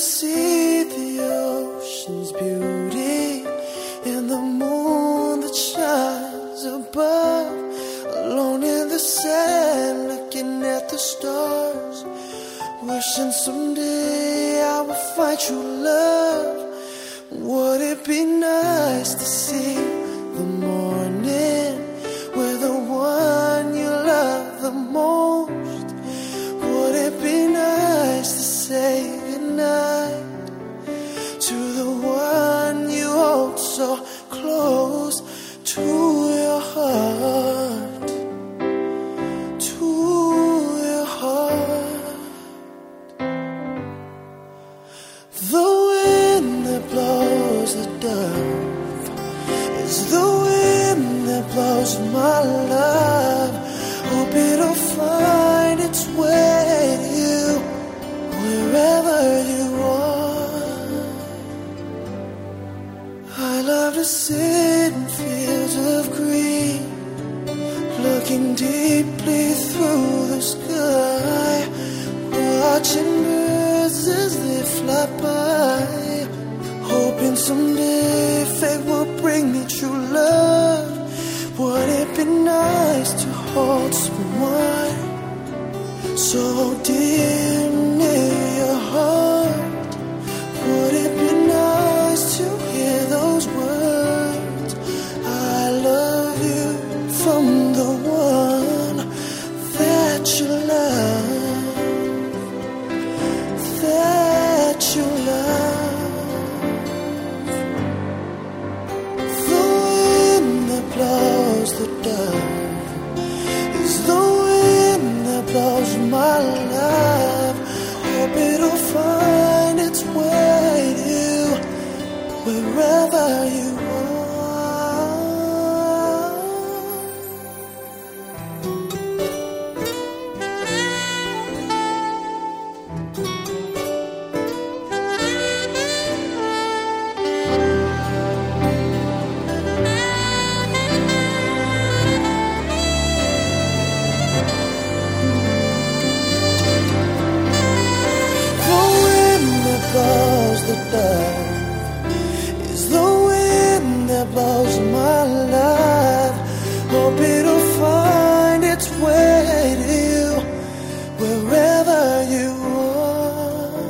see the ocean's beauty and the moon that shines above. Alone in the sand, looking at the stars. Wishing someday I would find true love. Would it be nice to see the morning my love. Hope it'll find its way to you wherever you are. I love to sit in fields of green, looking deeply through the sky, watching birds as they fly by, hoping someday fate will bring me true love. Would it be nice to hold someone so dear wherever you are. The wind that that blows my life. Hope it'll find its way to you wherever you are.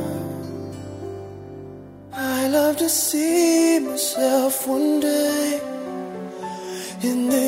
I love to see myself one day in the